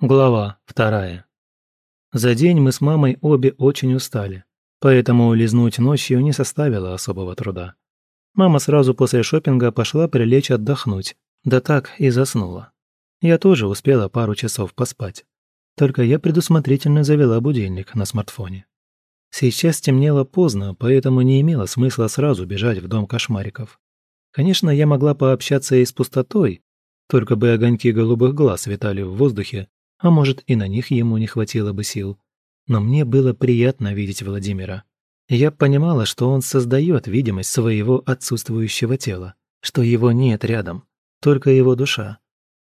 Глава вторая. За день мы с мамой обе очень устали, поэтому улизнуть ночью не составило особого труда. Мама сразу после шопинга пошла прилечь отдохнуть, да так и заснула. Я тоже успела пару часов поспать. Только я предусмотрительно завела будильник на смартфоне. Сейчас темнело поздно, поэтому не имело смысла сразу бежать в дом кошмариков. Конечно, я могла пообщаться и с пустотой, только бы огоньки голубых глаз витали в воздухе, а может и на них ему не хватило бы сил. Но мне было приятно видеть Владимира. Я понимала, что он создает видимость своего отсутствующего тела, что его нет рядом, только его душа,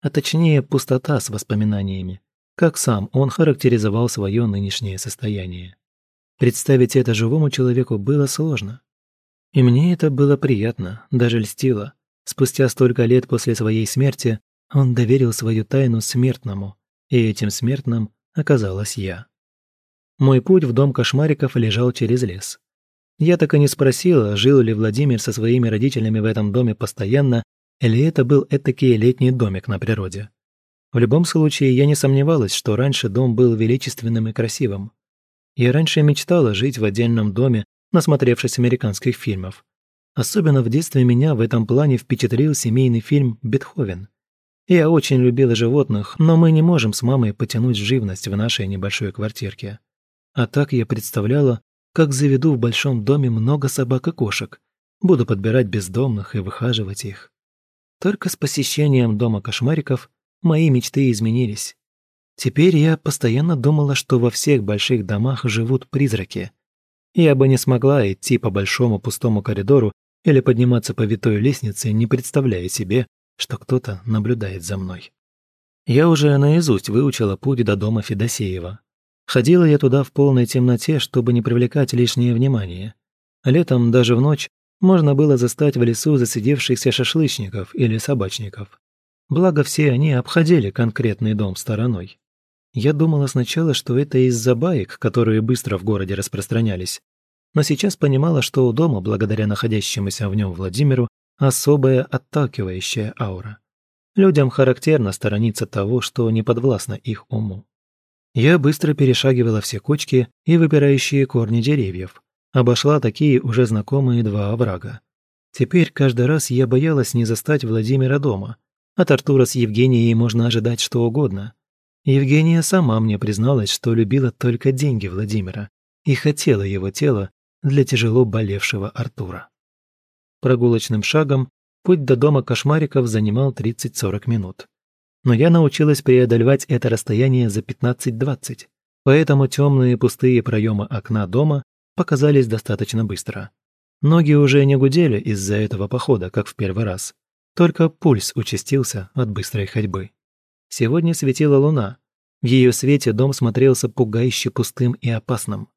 а точнее пустота с воспоминаниями, как сам он характеризовал свое нынешнее состояние. Представить это живому человеку было сложно. И мне это было приятно, даже льстило. Спустя столько лет после своей смерти он доверил свою тайну смертному, и этим смертным оказалась я. Мой путь в дом кошмариков лежал через лес. Я так и не спросила, жил ли Владимир со своими родителями в этом доме постоянно, или это был этакий летний домик на природе. В любом случае, я не сомневалась, что раньше дом был величественным и красивым. Я раньше мечтала жить в отдельном доме, насмотревшись американских фильмов. Особенно в детстве меня в этом плане впечатлил семейный фильм «Бетховен». Я очень любила животных, но мы не можем с мамой потянуть живность в нашей небольшой квартирке. А так я представляла, как заведу в большом доме много собак и кошек, буду подбирать бездомных и выхаживать их. Только с посещением дома кошмариков мои мечты изменились. Теперь я постоянно думала, что во всех больших домах живут призраки. Я бы не смогла идти по большому пустому коридору или подниматься по витой лестнице, не представляя себе, что кто-то наблюдает за мной. Я уже наизусть выучила путь до дома Федосеева. Ходила я туда в полной темноте, чтобы не привлекать лишнее внимание. Летом, даже в ночь, можно было застать в лесу засидевшихся шашлычников или собачников. Благо, все они обходили конкретный дом стороной. Я думала сначала, что это из-за баек, которые быстро в городе распространялись. Но сейчас понимала, что у дома, благодаря находящемуся в нем Владимиру, особая отталкивающая аура. Людям характерно сторониться того, что не подвластно их уму. Я быстро перешагивала все кочки и выпирающие корни деревьев, обошла такие уже знакомые два оврага. Теперь каждый раз я боялась не застать Владимира дома. От Артура с Евгенией можно ожидать что угодно. Евгения сама мне призналась, что любила только деньги Владимира и хотела его тело для тяжело болевшего Артура. Прогулочным шагом путь до дома кошмариков занимал 30-40 минут. Но я научилась преодолевать это расстояние за 15-20, поэтому темные пустые проемы окна дома показались достаточно быстро. Ноги уже не гудели из-за этого похода, как в первый раз. Только пульс участился от быстрой ходьбы. Сегодня светила луна. В ее свете дом смотрелся пугающе пустым и опасным.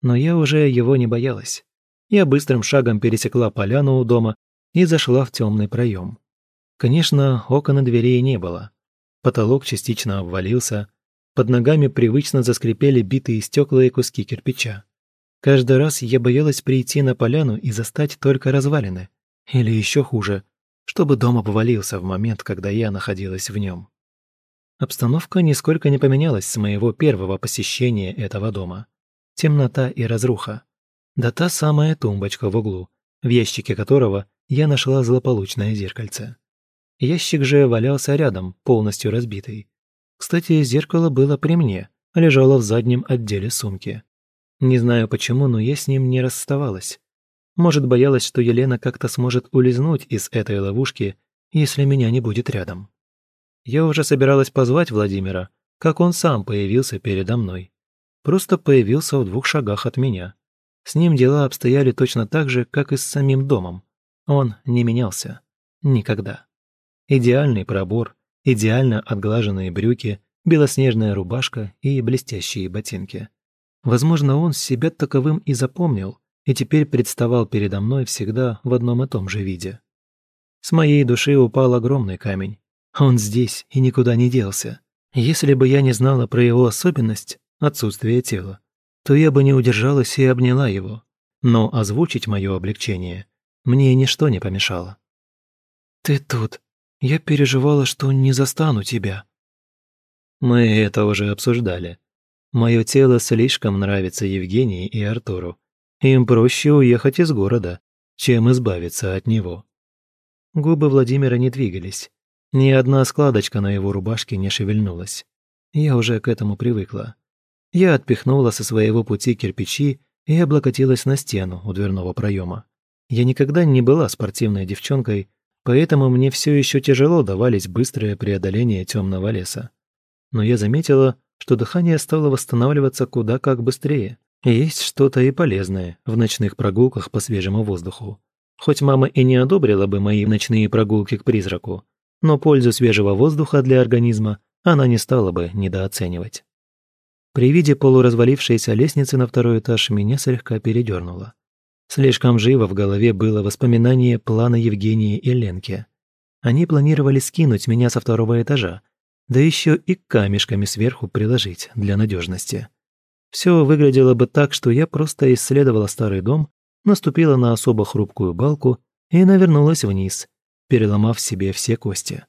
Но я уже его не боялась. Я быстрым шагом пересекла поляну у дома и зашла в темный проем. Конечно, окон и дверей не было. Потолок частично обвалился, под ногами привычно заскрипели битые стекла и куски кирпича. Каждый раз я боялась прийти на поляну и застать только развалины. Или еще хуже, чтобы дом обвалился в момент, когда я находилась в нем. Обстановка нисколько не поменялась с моего первого посещения этого дома. Темнота и разруха. Да та самая тумбочка в углу, в ящике которого я нашла злополучное зеркальце. Ящик же валялся рядом, полностью разбитый. Кстати, зеркало было при мне, лежало в заднем отделе сумки. Не знаю почему, но я с ним не расставалась. Может, боялась, что Елена как-то сможет улизнуть из этой ловушки, если меня не будет рядом. Я уже собиралась позвать Владимира, как он сам появился передо мной. Просто появился в двух шагах от меня. С ним дела обстояли точно так же, как и с самим домом. Он не менялся. Никогда. Идеальный пробор, идеально отглаженные брюки, белоснежная рубашка и блестящие ботинки. Возможно, он себя таковым и запомнил, и теперь представал передо мной всегда в одном и том же виде. С моей души упал огромный камень. Он здесь и никуда не делся. Если бы я не знала про его особенность, отсутствие тела, то я бы не удержалась и обняла его. Но озвучить мое облегчение мне ничто не помешало. «Ты тут. Я переживала, что не застану тебя». Мы это уже обсуждали. Мое тело слишком нравится Евгении и Артуру. Им проще уехать из города, чем избавиться от него. Губы Владимира не двигались. Ни одна складочка на его рубашке не шевельнулась. Я уже к этому привыкла. Я отпихнула со своего пути кирпичи и облокотилась на стену у дверного проема. Я никогда не была спортивной девчонкой, поэтому мне все еще тяжело давались быстрое преодоление темного леса. Но я заметила, что дыхание стало восстанавливаться куда как быстрее. Есть что-то и полезное в ночных прогулках по свежему воздуху. Хоть мама и не одобрила бы мои ночные прогулки к призраку, но пользу свежего воздуха для организма она не стала бы недооценивать. При виде полуразвалившейся лестницы на второй этаж меня слегка передернуло. Слишком живо в голове было воспоминание плана Евгении и Ленки. Они планировали скинуть меня со второго этажа, да еще и камешками сверху приложить для надежности. Все выглядело бы так, что я просто исследовала старый дом, наступила на особо хрупкую балку и навернулась вниз, переломав себе все кости.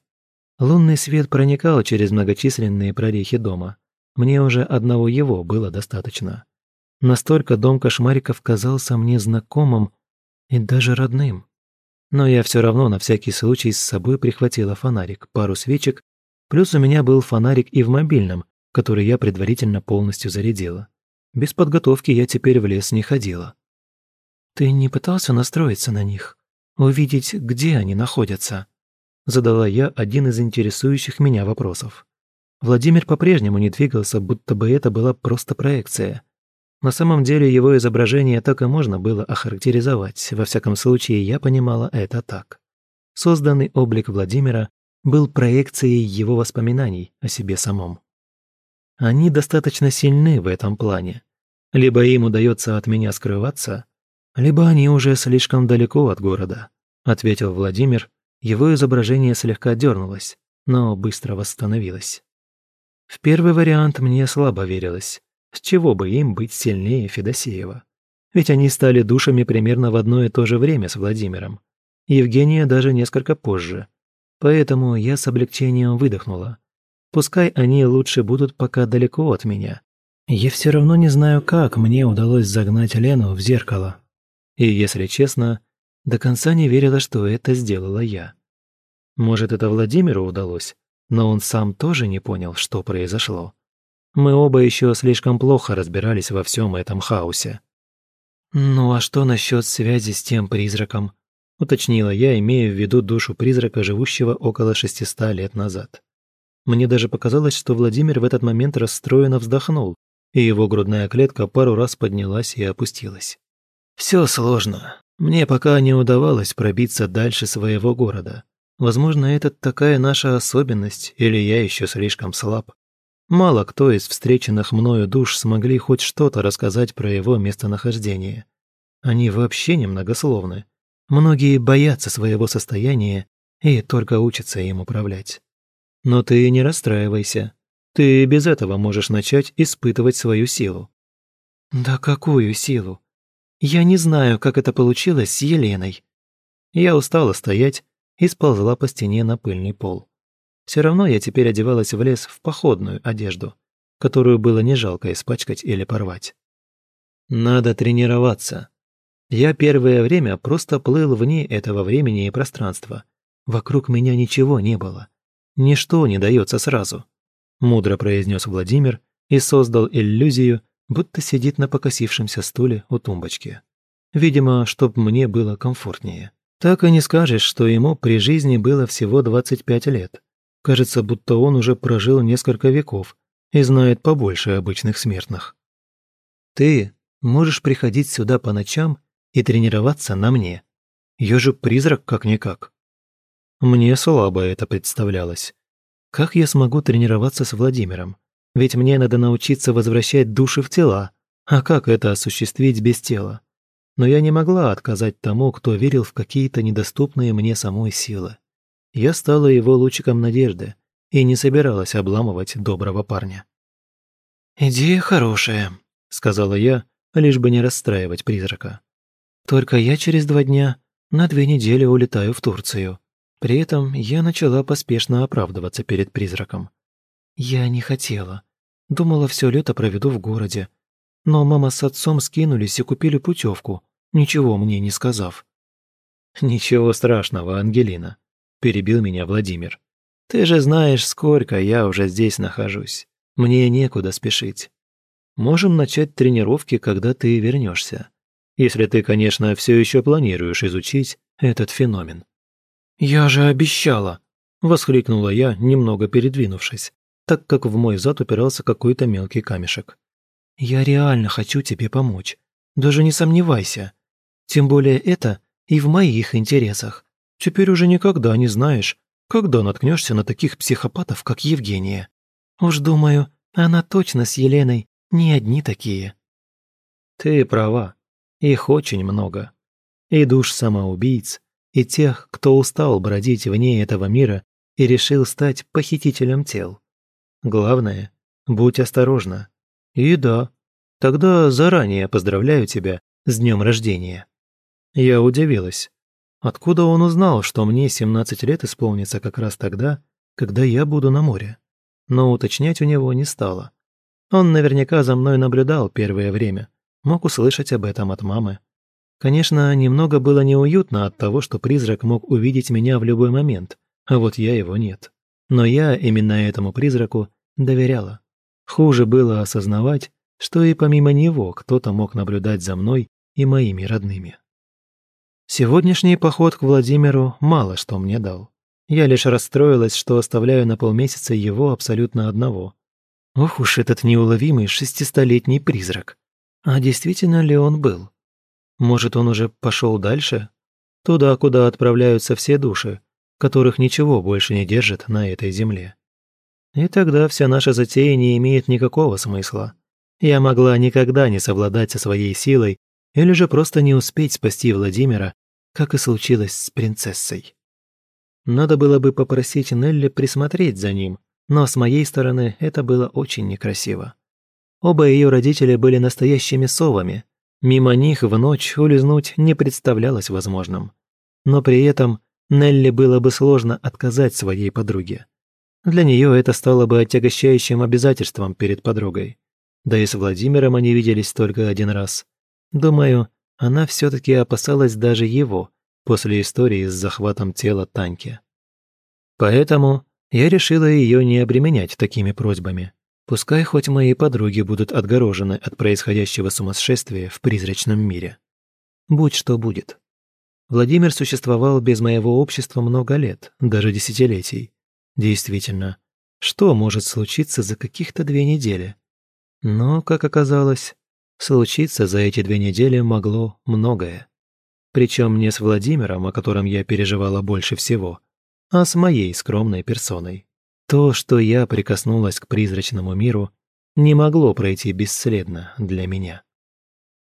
Лунный свет проникал через многочисленные прорехи дома. Мне уже одного его было достаточно. Настолько дом кошмариков казался мне знакомым и даже родным. Но я все равно на всякий случай с собой прихватила фонарик, пару свечек, плюс у меня был фонарик и в мобильном, который я предварительно полностью зарядила. Без подготовки я теперь в лес не ходила. «Ты не пытался настроиться на них? Увидеть, где они находятся?» Задала я один из интересующих меня вопросов. Владимир по-прежнему не двигался, будто бы это была просто проекция. На самом деле его изображение так и можно было охарактеризовать, во всяком случае я понимала это так. Созданный облик Владимира был проекцией его воспоминаний о себе самом. Они достаточно сильны в этом плане. Либо им удается от меня скрываться, либо они уже слишком далеко от города, ответил Владимир. Его изображение слегка дернулось, но быстро восстановилось. В первый вариант мне слабо верилось. С чего бы им быть сильнее Федосеева? Ведь они стали душами примерно в одно и то же время с Владимиром. Евгения даже несколько позже. Поэтому я с облегчением выдохнула. Пускай они лучше будут пока далеко от меня. Я все равно не знаю, как мне удалось загнать Лену в зеркало. И, если честно, до конца не верила, что это сделала я. Может, это Владимиру удалось, но он сам тоже не понял, что произошло. Мы оба еще слишком плохо разбирались во всем этом хаосе. «Ну а что насчет связи с тем призраком?» – уточнила я, имея в виду душу призрака, живущего около 600 лет назад. Мне даже показалось, что Владимир в этот момент расстроенно вздохнул, и его грудная клетка пару раз поднялась и опустилась. «Все сложно. Мне пока не удавалось пробиться дальше своего города. Возможно, это такая наша особенность, или я еще слишком слаб. Мало кто из встреченных мною душ смогли хоть что-то рассказать про его местонахождение. Они вообще немногословны. Многие боятся своего состояния и только учатся им управлять. Но ты не расстраивайся. Ты без этого можешь начать испытывать свою силу». «Да какую силу? Я не знаю, как это получилось с Еленой». Я устала стоять и сползла по стене на пыльный пол. Все равно я теперь одевалась в лес в походную одежду, которую было не жалко испачкать или порвать. Надо тренироваться. Я первое время просто плыл вне этого времени и пространства. Вокруг меня ничего не было. Ничто не дается сразу», – мудро произнес Владимир и создал иллюзию, будто сидит на покосившемся стуле у тумбочки. Видимо, чтоб мне было комфортнее. Так и не скажешь, что ему при жизни было всего 25 лет. Кажется, будто он уже прожил несколько веков и знает побольше обычных смертных. Ты можешь приходить сюда по ночам и тренироваться на мне. Я же призрак как-никак. Мне слабо это представлялось. Как я смогу тренироваться с Владимиром? Ведь мне надо научиться возвращать души в тела. А как это осуществить без тела? Но я не могла отказать тому, кто верил в какие-то недоступные мне самой силы. Я стала его лучиком надежды и не собиралась обламывать доброго парня. «Идея хорошая», — сказала я, лишь бы не расстраивать призрака. «Только я через два дня на две недели улетаю в Турцию. При этом я начала поспешно оправдываться перед призраком. «Я не хотела. Думала, все лето проведу в городе. Но мама с отцом скинулись и купили путевку, ничего мне не сказав». «Ничего страшного, Ангелина», – перебил меня Владимир. «Ты же знаешь, сколько я уже здесь нахожусь. Мне некуда спешить. Можем начать тренировки, когда ты вернешься. Если ты, конечно, все еще планируешь изучить этот феномен». «Я же обещала!» – воскликнула я, немного передвинувшись, так как в мой зад упирался какой-то мелкий камешек. «Я реально хочу тебе помочь. Даже не сомневайся. Тем более это и в моих интересах. Теперь уже никогда не знаешь, когда наткнешься на таких психопатов, как Евгения. Уж думаю, она точно с Еленой не одни такие». «Ты права. Их очень много. И душ самоубийц, и тех, кто устал бродить вне этого мира и решил стать похитителем тел. Главное, будь осторожна. И да, тогда заранее поздравляю тебя с днем рождения. Я удивилась. Откуда он узнал, что мне 17 лет исполнится как раз тогда, когда я буду на море? Но уточнять у него не стало. Он наверняка за мной наблюдал первое время, мог услышать об этом от мамы. Конечно, немного было неуютно от того, что призрак мог увидеть меня в любой момент, а вот я его нет. Но я именно этому призраку доверяла. Хуже было осознавать, что и помимо него кто-то мог наблюдать за мной и моими родными. Сегодняшний поход к Владимиру мало что мне дал. Я лишь расстроилась, что оставляю на полмесяца его абсолютно одного. Ох уж этот неуловимый шестистолетний призрак. А действительно ли он был? Может, он уже пошел дальше? Туда, куда отправляются все души, которых ничего больше не держит на этой земле. И тогда вся наша затея не имеет никакого смысла. Я могла никогда не совладать со своей силой или же просто не успеть спасти Владимира, как и случилось с принцессой. Надо было бы попросить Нелли присмотреть за ним, но с моей стороны это было очень некрасиво. Оба ее родителя были настоящими совами, Мимо них в ночь улизнуть не представлялось возможным. Но при этом Нелли было бы сложно отказать своей подруге. Для нее это стало бы отягощающим обязательством перед подругой. Да и с Владимиром они виделись только один раз. Думаю, она все таки опасалась даже его после истории с захватом тела Таньки. Поэтому я решила ее не обременять такими просьбами. Пускай хоть мои подруги будут отгорожены от происходящего сумасшествия в призрачном мире. Будь что будет. Владимир существовал без моего общества много лет, даже десятилетий. Действительно, что может случиться за каких-то две недели? Но, как оказалось, случиться за эти две недели могло многое. Причем не с Владимиром, о котором я переживала больше всего, а с моей скромной персоной. То, что я прикоснулась к призрачному миру, не могло пройти бесследно для меня.